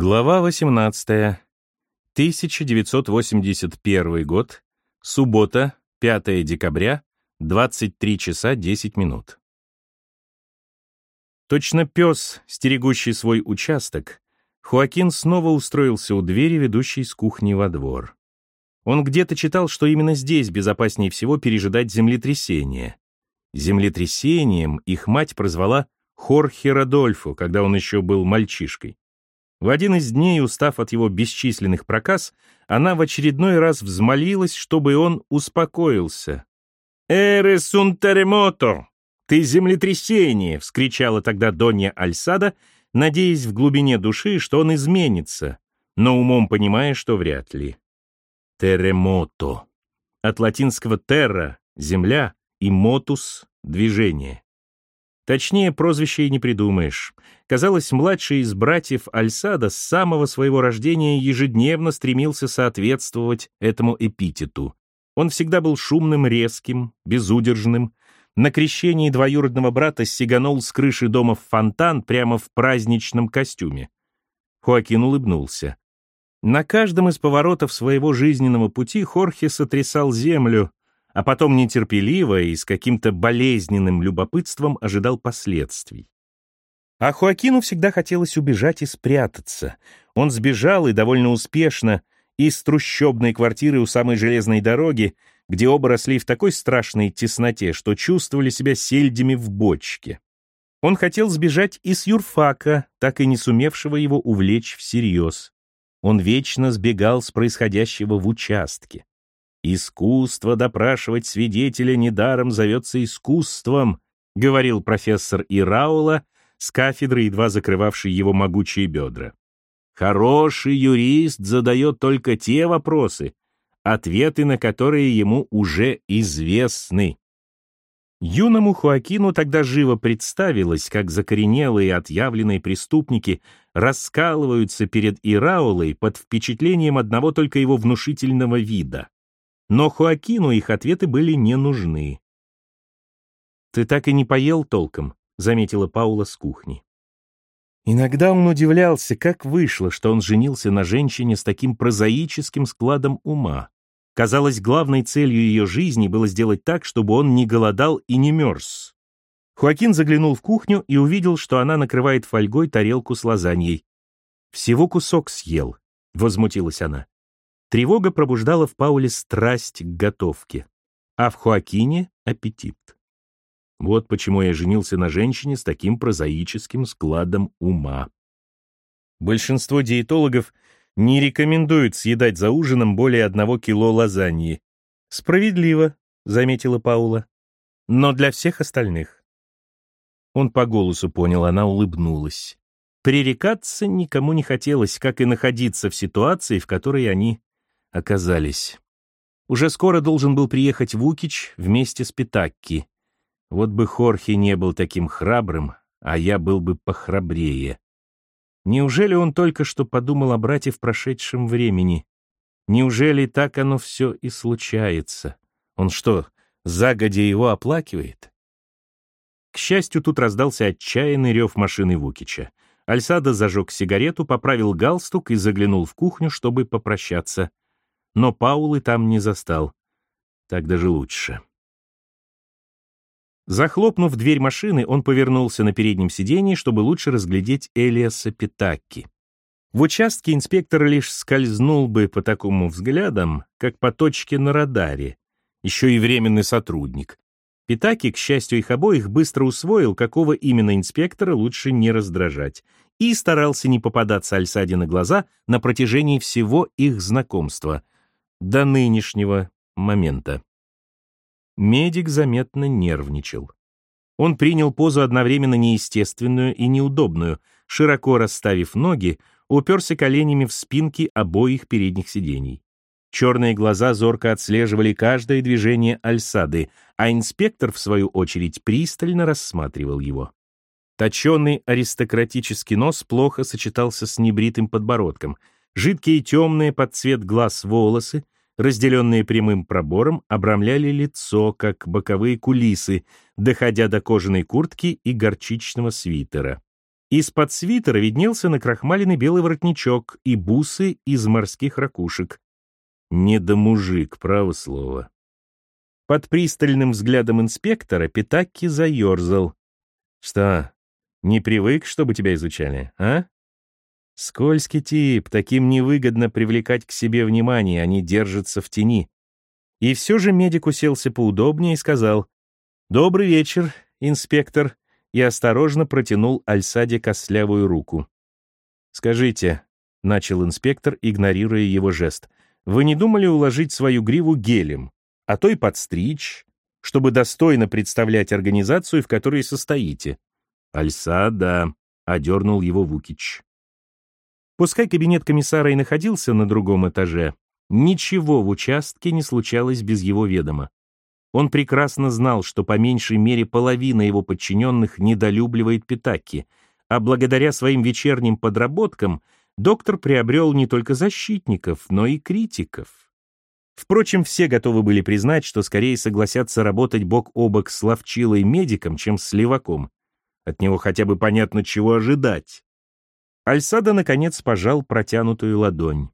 Глава 18. 1981 год. Суббота, 5 декабря, 23 часа 10 минут. Точно пес, стерегущий свой участок, Хуакин снова устроился у двери, ведущей с кухни во двор. Он где-то читал, что именно здесь безопаснее всего пережидать землетрясение. Землетрясением их мать прозвала Хорхе Родольфо, когда он еще был мальчишкой. В один из дней, устав от его бесчисленных проказ, она в очередной раз взмолилась, чтобы он успокоился. «Эрес un terremoto! Ты землетрясение!» — вскричала тогда Донья Альсада, надеясь в глубине души, что он изменится, но умом понимая, что вряд ли. «Терремото» от латинского «терра» — земля и «мотус» — движение. Точнее, прозвище и не придумаешь. Казалось, младший из братьев Альсада с самого своего рождения ежедневно стремился соответствовать этому эпитету. Он всегда был шумным, резким, безудержным. На крещении двоюродного брата сиганул с крыши дома в фонтан прямо в праздничном костюме. Хоакин улыбнулся. На каждом из поворотов своего жизненного пути Хорхе сотрясал землю, а потом нетерпеливо и с каким-то болезненным любопытством ожидал последствий. А Хуакину всегда хотелось убежать и спрятаться. Он сбежал и довольно успешно из трущобной квартиры у самой железной дороги, где оба росли в такой страшной тесноте, что чувствовали себя сельдями в бочке. Он хотел сбежать из юрфака, так и не сумевшего его увлечь всерьез. Он вечно сбегал с происходящего в участке. «Искусство допрашивать свидетеля недаром зовется искусством», говорил профессор Ираула с кафедры, едва закрывавшей его могучие бедра. «Хороший юрист задает только те вопросы, ответы на которые ему уже известны». Юному Хуакину тогда живо представилось, как закоренелые отъявленные преступники раскалываются перед Ираулой под впечатлением одного только его внушительного вида. Но Хуакину их ответы были не нужны. «Ты так и не поел толком», — заметила Паула с кухни. Иногда он удивлялся, как вышло, что он женился на женщине с таким прозаическим складом ума. Казалось, главной целью ее жизни было сделать так, чтобы он не голодал и не мерз. Хуакин заглянул в кухню и увидел, что она накрывает фольгой тарелку с лазаньей. «Всего кусок съел», — возмутилась она. Тревога пробуждала в Пауле страсть к готовке, а в Хуакине — аппетит. Вот почему я женился на женщине с таким прозаическим складом ума. Большинство диетологов не рекомендуют съедать за ужином более одного кило лазаньи. Справедливо, заметила Паула. Но для всех остальных. Он по голосу понял, она улыбнулась. Пререкаться никому не хотелось, как и находиться в ситуации, в которой они оказались. Уже скоро должен был приехать Вукич вместе с Питакки. Вот бы Хорхе не был таким храбрым, а я был бы похрабрее. Неужели он только что подумал о брате в прошедшем времени? Неужели так оно все и случается? Он что, загодя его оплакивает? К счастью, тут раздался отчаянный рев машины Вукича. Альсада зажег сигарету, поправил галстук и заглянул в кухню, чтобы попрощаться но Паулы там не застал. Так даже лучше. Захлопнув дверь машины, он повернулся на переднем сиденье, чтобы лучше разглядеть Элиаса Питакки. В участке инспектор лишь скользнул бы по такому взглядам, как по точке на радаре, еще и временный сотрудник. Питаки, к счастью их обоих, быстро усвоил, какого именно инспектора лучше не раздражать, и старался не попадаться Альсаде на глаза на протяжении всего их знакомства — до нынешнего момента. Медик заметно нервничал. Он принял позу одновременно неестественную и неудобную, широко расставив ноги, уперся коленями в спинки обоих передних сидений. Черные глаза зорко отслеживали каждое движение Альсады, а инспектор, в свою очередь, пристально рассматривал его. Точеный аристократический нос плохо сочетался с небритым подбородком — Жидкие темные под цвет глаз волосы, разделенные прямым пробором, обрамляли лицо, как боковые кулисы, доходя до кожаной куртки и горчичного свитера. Из-под свитера виднелся накрахмаленный белый воротничок и бусы из морских ракушек. Не до мужик, право слово. Под пристальным взглядом инспектора Питакки заерзал. «Что, не привык, чтобы тебя изучали, а?» Скользкий тип, таким невыгодно привлекать к себе внимание, они держатся в тени. И все же медик уселся поудобнее и сказал «Добрый вечер, инспектор», и осторожно протянул Альсаде костлявую руку. «Скажите», — начал инспектор, игнорируя его жест, «вы не думали уложить свою гриву гелем, а то и подстричь, чтобы достойно представлять организацию, в которой состоите?» «Альсада», — одернул его Вукич. Пускай кабинет комиссара и находился на другом этаже, ничего в участке не случалось без его ведома. Он прекрасно знал, что по меньшей мере половина его подчиненных недолюбливает Питаки, а благодаря своим вечерним подработкам доктор приобрел не только защитников, но и критиков. Впрочем, все готовы были признать, что скорее согласятся работать бок о бок с ловчилой медиком, чем с леваком. От него хотя бы понятно, чего ожидать. Альсада, наконец, пожал протянутую ладонь.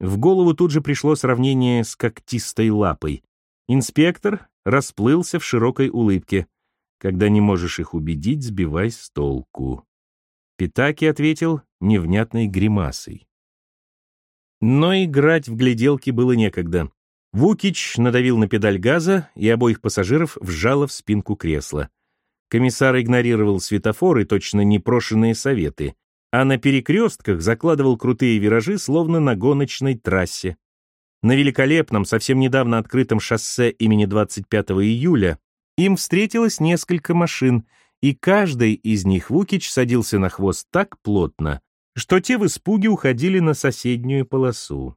В голову тут же пришло сравнение с когтистой лапой. Инспектор расплылся в широкой улыбке. Когда не можешь их убедить, сбивай с толку. Питаки ответил невнятной гримасой. Но играть в гляделки было некогда. Вукич надавил на педаль газа, и обоих пассажиров вжало в спинку кресла. Комиссар игнорировал светофоры, точно непрошенные советы, а на перекрестках закладывал крутые виражи, словно на гоночной трассе. На великолепном, совсем недавно открытом шоссе имени 25 июля им встретилось несколько машин, и каждый из них Вукич садился на хвост так плотно, что те в испуге уходили на соседнюю полосу.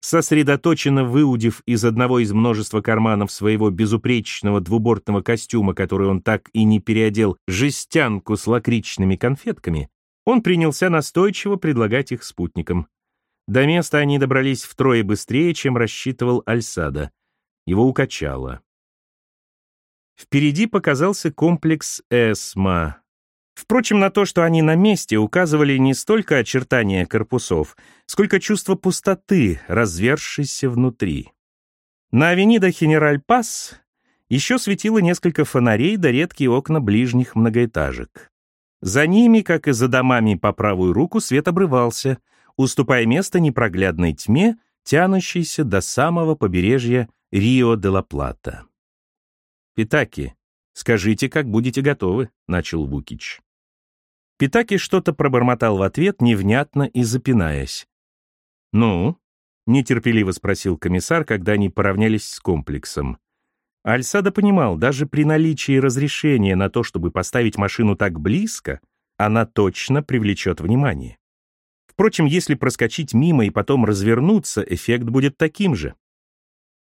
Сосредоточенно выудив из одного из множества карманов своего безупречного двубортного костюма, который он так и не переодел, жестянку с лакричными конфетками, он принялся настойчиво предлагать их спутникам. До места они добрались втрое быстрее, чем рассчитывал Альсада. Его укачало. Впереди показался комплекс Эсма. Впрочем, на то, что они на месте, указывали не столько очертания корпусов, сколько чувство пустоты, развершейся внутри. На авенида Хенераль-Пас еще светило несколько фонарей да редкие окна ближних многоэтажек. За ними, как и за домами по правую руку, свет обрывался — уступая место непроглядной тьме, тянущейся до самого побережья Рио-де-ла-Плата. «Питаки, скажите, как будете готовы», — начал Вукич. Питаки что-то пробормотал в ответ, невнятно и запинаясь. «Ну?» — нетерпеливо спросил комиссар, когда они поравнялись с комплексом. Альсада понимал, даже при наличии разрешения на то, чтобы поставить машину так близко, она точно привлечет внимание. Впрочем, если проскочить мимо и потом развернуться, эффект будет таким же.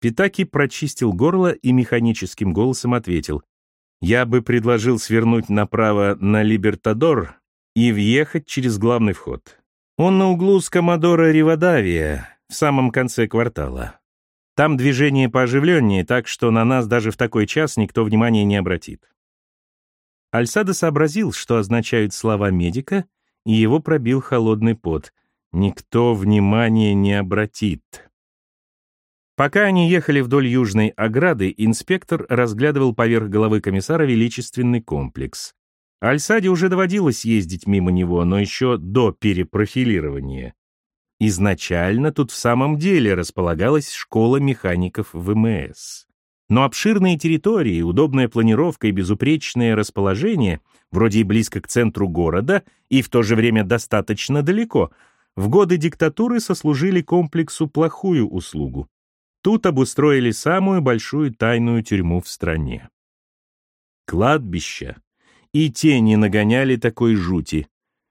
Питаки прочистил горло и механическим голосом ответил. «Я бы предложил свернуть направо на Либертадор и въехать через главный вход. Он на углу с Комодора Ривадавия, в самом конце квартала. Там движение пооживленнее, так что на нас даже в такой час никто внимания не обратит». Альсадо сообразил, что означают слова медика, и его пробил холодный пот. Никто внимания не обратит. Пока они ехали вдоль южной ограды, инспектор разглядывал поверх головы комиссара величественный комплекс. Альсаде уже доводилось ездить мимо него, но еще до перепрофилирования. Изначально тут в самом деле располагалась школа механиков ВМС. Но обширные территории, удобная планировка и безупречное расположение, вроде и близко к центру города, и в то же время достаточно далеко, в годы диктатуры сослужили комплексу плохую услугу. Тут обустроили самую большую тайную тюрьму в стране. Кладбища и тени нагоняли такой жути.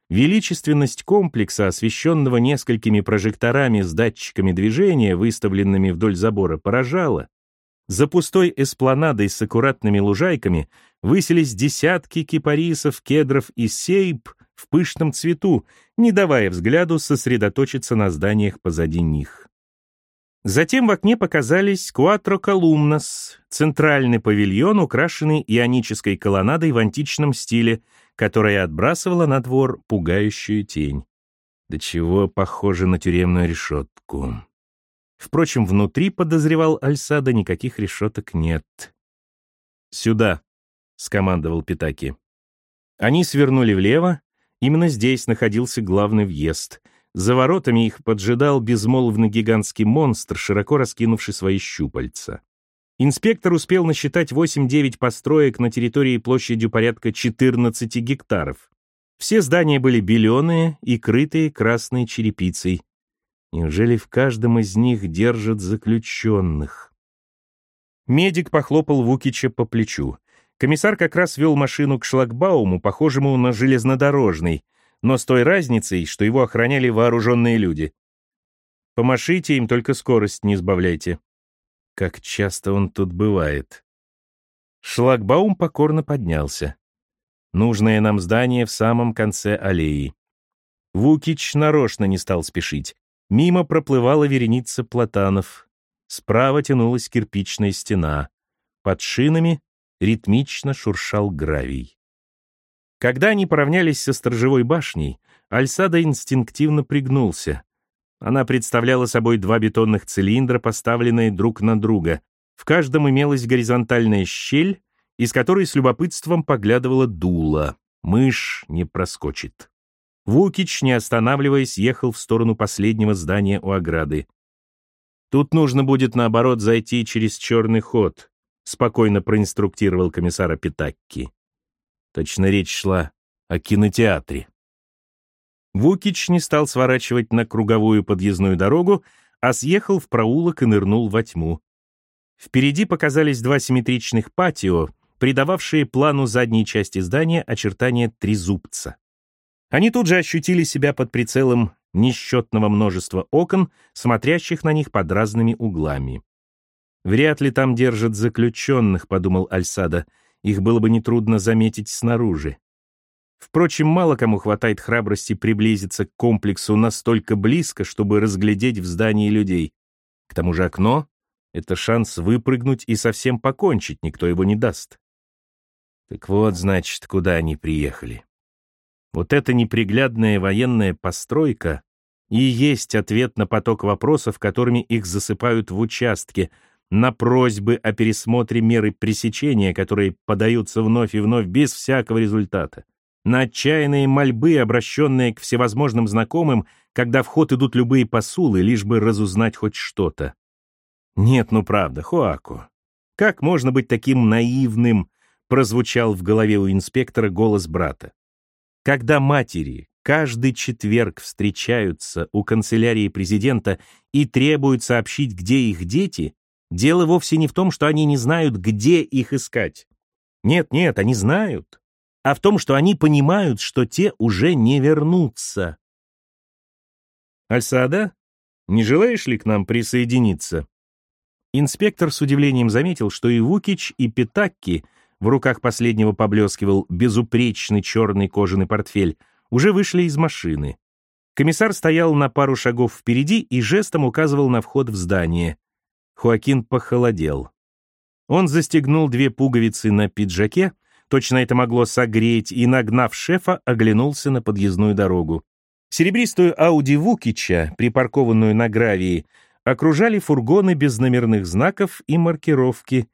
Величественность комплекса, освещенного несколькими прожекторами с датчиками движения, выставленными вдоль забора, поражала. За пустой эспланадой с аккуратными лужайками высились десятки кипарисов, кедров и сейб в пышном цвету, не давая взгляду сосредоточиться на зданиях позади них. Затем в окне показались Куатро Колумнас, центральный павильон, украшенный ионической колоннадой в античном стиле, которая отбрасывала на двор пугающую тень. До чего похоже на тюремную решетку. Впрочем, внутри, подозревал Альсада, никаких решеток нет. «Сюда», — скомандовал Питаки. Они свернули влево. Именно здесь находился главный въезд. За воротами их поджидал безмолвный гигантский монстр, широко раскинувший свои щупальца. Инспектор успел насчитать 8-9 построек на территории площадью порядка 14 гектаров. Все здания были беленые и крытые красной черепицей. Неужели в каждом из них держат заключенных? Медик похлопал Вукича по плечу. Комиссар как раз вел машину к шлагбауму, похожему на железнодорожный, но с той разницей, что его охраняли вооруженные люди. Помашите им, только скорость не сбавляйте. Как часто он тут бывает. Шлагбаум покорно поднялся. Нужное нам здание в самом конце аллеи. Вукич нарочно не стал спешить. Мимо проплывала вереница платанов. Справа тянулась кирпичная стена. Под шинами ритмично шуршал гравий. Когда они поравнялись со сторожевой башней, Альсада инстинктивно пригнулся. Она представляла собой два бетонных цилиндра, поставленные друг на друга. В каждом имелась горизонтальная щель, из которой с любопытством поглядывала дуло. Мышь не проскочит. Вукич, не останавливаясь, ехал в сторону последнего здания у ограды. «Тут нужно будет, наоборот, зайти через черный ход», спокойно проинструктировал комиссара Питакки. Точно речь шла о кинотеатре. Вукич не стал сворачивать на круговую подъездную дорогу, а съехал в проулок и нырнул во тьму. Впереди показались два симметричных патио, придававшие плану задней части здания очертания трезубца. Они тут же ощутили себя под прицелом несчетного множества окон, смотрящих на них под разными углами. «Вряд ли там держат заключенных», — подумал Альсада. «Их было бы нетрудно заметить снаружи». Впрочем, мало кому хватает храбрости приблизиться к комплексу настолько близко, чтобы разглядеть в здании людей. К тому же окно — это шанс выпрыгнуть и совсем покончить, никто его не даст. Так вот, значит, куда они приехали. Вот эта неприглядная военная постройка и есть ответ на поток вопросов, которыми их засыпают в участке, на просьбы о пересмотре меры пресечения, которые подаются вновь и вновь без всякого результата на отчаянные мольбы, обращенные к всевозможным знакомым, когда в ход идут любые посулы, лишь бы разузнать хоть что-то. Нет, ну правда, Хуаку, как можно быть таким наивным, прозвучал в голове у инспектора голос брата. Когда матери каждый четверг встречаются у канцелярии президента и требуют сообщить, где их дети, дело вовсе не в том, что они не знают, где их искать. Нет, нет, они знают а в том, что они понимают, что те уже не вернутся. «Альсада, не желаешь ли к нам присоединиться?» Инспектор с удивлением заметил, что и Вукич, и Питакки, в руках последнего поблескивал безупречный черный кожаный портфель, уже вышли из машины. Комиссар стоял на пару шагов впереди и жестом указывал на вход в здание. Хуакин похолодел. Он застегнул две пуговицы на пиджаке, Точно это могло согреть, и, нагнав шефа, оглянулся на подъездную дорогу. Серебристую Ауди Вукича, припаркованную на гравии, окружали фургоны без номерных знаков и маркировки,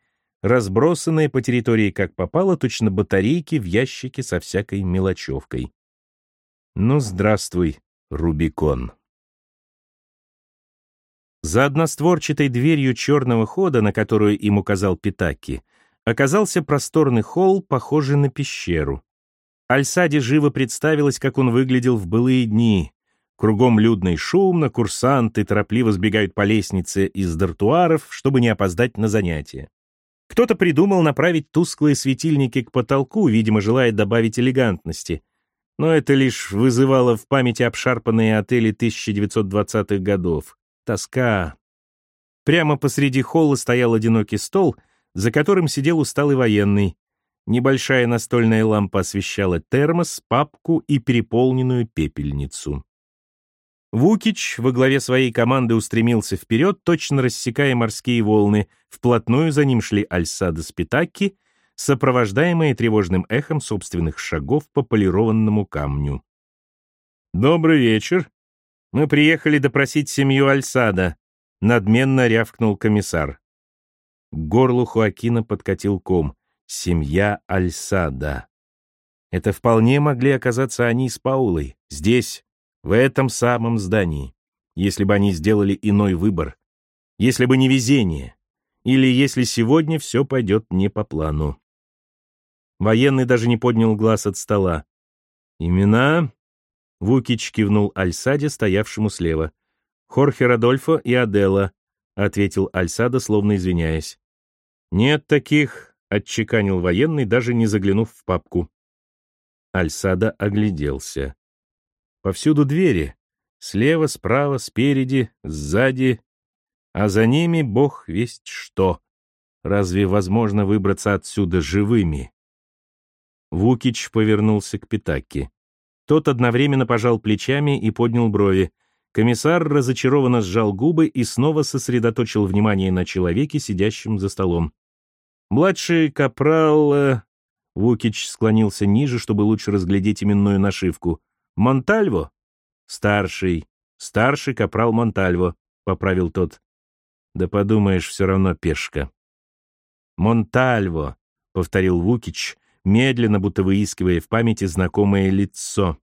разбросанные по территории как попало, точно батарейки в ящике со всякой мелочевкой. Ну, здравствуй, Рубикон. За одностворчатой дверью черного хода, на которую им указал Питаки, оказался просторный холл, похожий на пещеру. Альсаде живо представилось, как он выглядел в былые дни. Кругом людно и шумно, курсанты торопливо сбегают по лестнице из дартуаров, чтобы не опоздать на занятия. Кто-то придумал направить тусклые светильники к потолку, видимо, желая добавить элегантности. Но это лишь вызывало в памяти обшарпанные отели 1920-х годов. Тоска. Прямо посреди холла стоял одинокий стол — за которым сидел усталый военный. Небольшая настольная лампа освещала термос, папку и переполненную пепельницу. Вукич во главе своей команды устремился вперед, точно рассекая морские волны. Вплотную за ним шли Альсада с Питакки. сопровождаемые тревожным эхом собственных шагов по полированному камню. «Добрый вечер. Мы приехали допросить семью Альсада», — надменно рявкнул комиссар. К горлу Хуакина подкатил ком. «Семья Альсада». Это вполне могли оказаться они с Паулой, здесь, в этом самом здании, если бы они сделали иной выбор, если бы не везение, или если сегодня все пойдет не по плану. Военный даже не поднял глаз от стола. «Имена?» Вукич кивнул Альсаде, стоявшему слева. «Хорхе Радольфо и Адела», — ответил Альсада, словно извиняясь. «Нет таких», — отчеканил военный, даже не заглянув в папку. Альсада огляделся. Повсюду двери. Слева, справа, спереди, сзади. А за ними бог весть что. Разве возможно выбраться отсюда живыми? Вукич повернулся к Питаки. Тот одновременно пожал плечами и поднял брови. Комиссар разочарованно сжал губы и снова сосредоточил внимание на человеке, сидящем за столом. Младший капрал... Э, Вукич склонился ниже, чтобы лучше разглядеть именную нашивку. «Монтальво?» «Старший. Старший капрал Монтальво», — поправил тот. «Да подумаешь, все равно пешка». «Монтальво», — повторил Вукич, медленно, будто выискивая в памяти знакомое лицо.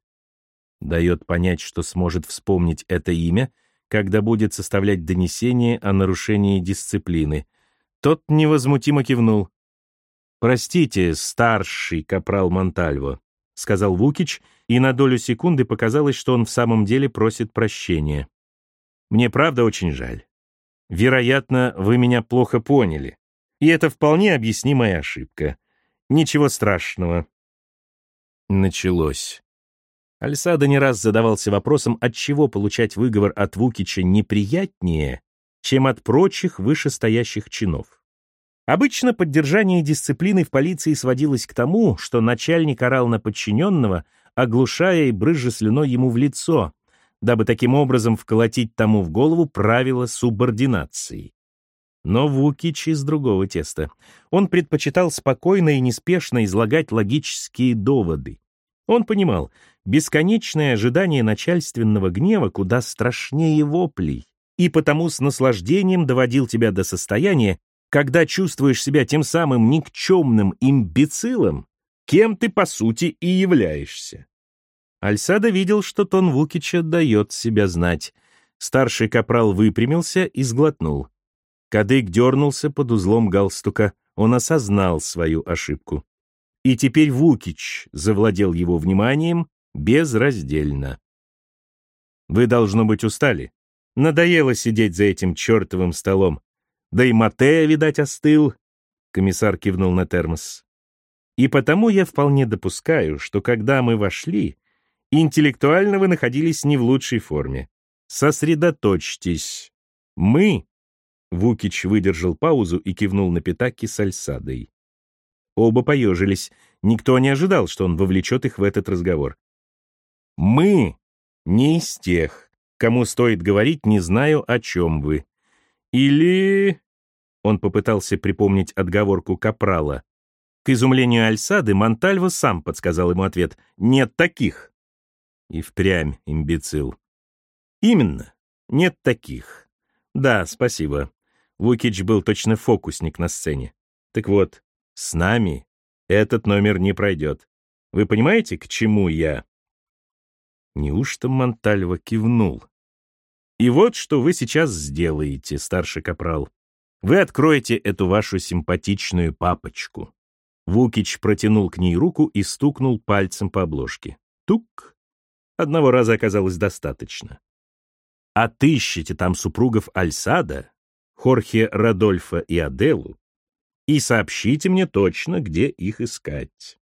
Дает понять, что сможет вспомнить это имя, когда будет составлять донесение о нарушении дисциплины. Тот невозмутимо кивнул. «Простите, старший капрал Монтальво», — сказал Вукич, и на долю секунды показалось, что он в самом деле просит прощения. «Мне правда очень жаль. Вероятно, вы меня плохо поняли, и это вполне объяснимая ошибка. Ничего страшного. Началось. Альсада не раз задавался вопросом, от чего получать выговор от Вукича неприятнее, чем от прочих вышестоящих чинов. Обычно поддержание дисциплины в полиции сводилось к тому, что начальник орал на подчиненного, оглушая и брызжа слюной ему в лицо, дабы таким образом вколотить тому в голову правила субординации. Но Вукич из другого теста. Он предпочитал спокойно и неспешно излагать логические доводы. Он понимал, бесконечное ожидание начальственного гнева куда страшнее воплей, и потому с наслаждением доводил тебя до состояния, когда чувствуешь себя тем самым никчемным имбецилом, кем ты по сути и являешься. Альсада видел, что тон Вукича дает себя знать. Старший капрал выпрямился и сглотнул. Кадык дернулся под узлом галстука. Он осознал свою ошибку. И теперь Вукич завладел его вниманием безраздельно. «Вы, должно быть, устали. Надоело сидеть за этим чертовым столом. Да и Матея, видать, остыл», — комиссар кивнул на термос. «И потому я вполне допускаю, что когда мы вошли, интеллектуально вы находились не в лучшей форме. Сосредоточьтесь. Мы Вукич выдержал паузу и кивнул на Питаки с Альсадой. Оба поежились. Никто не ожидал, что он вовлечет их в этот разговор. «Мы не из тех, кому стоит говорить «не знаю, о чем вы». Или...» Он попытался припомнить отговорку Капрала. К изумлению Альсады Монтальво сам подсказал ему ответ «нет таких». И впрямь имбецил. «Именно, нет таких. Да, спасибо. Вукич был точно фокусник на сцене. Так вот, с нами этот номер не пройдет. Вы понимаете, к чему я? Неужто Монтальва кивнул? И вот что вы сейчас сделаете, старший капрал. Вы откроете эту вашу симпатичную папочку. Вукич протянул к ней руку и стукнул пальцем по обложке. Тук. Одного раза оказалось достаточно. Отыщите там супругов Альсада Хорхе Радольфа и Аделу и сообщите мне точно, где их искать.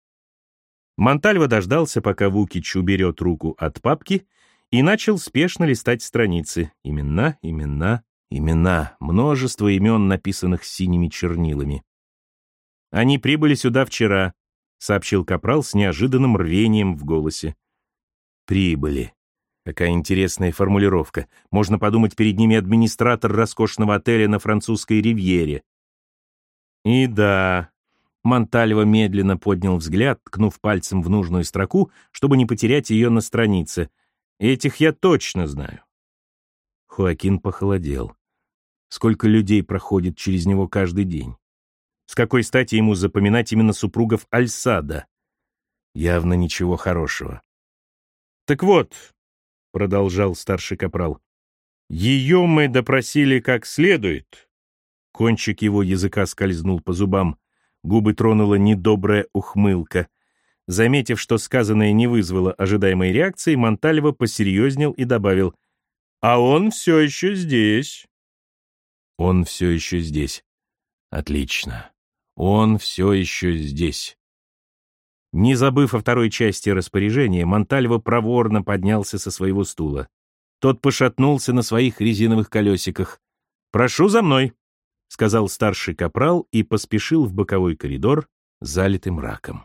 Монтальво дождался, пока Вукич уберет руку от папки, и начал спешно листать страницы. Имена, имена, имена, множество имен, написанных синими чернилами. «Они прибыли сюда вчера», — сообщил Капрал с неожиданным рвением в голосе. «Прибыли», Какая интересная формулировка. Можно подумать, перед ними администратор роскошного отеля на французской ривьере. И да, Монтальва медленно поднял взгляд, ткнув пальцем в нужную строку, чтобы не потерять ее на странице. «Этих я точно знаю». Хоакин похолодел. Сколько людей проходит через него каждый день? С какой стати ему запоминать именно супругов Альсада? Явно ничего хорошего. «Так вот», — продолжал старший капрал, — «ее мы допросили как следует». Кончик его языка скользнул по зубам, губы тронула недобрая ухмылка. Заметив, что сказанное не вызвало ожидаемой реакции, Монтальво посерьезнел и добавил, «А он все еще здесь». «Он все еще здесь. Отлично. Он все еще здесь». Не забыв о второй части распоряжения, Монтальво проворно поднялся со своего стула. Тот пошатнулся на своих резиновых колесиках. «Прошу за мной», — сказал старший капрал и поспешил в боковой коридор, залитый мраком.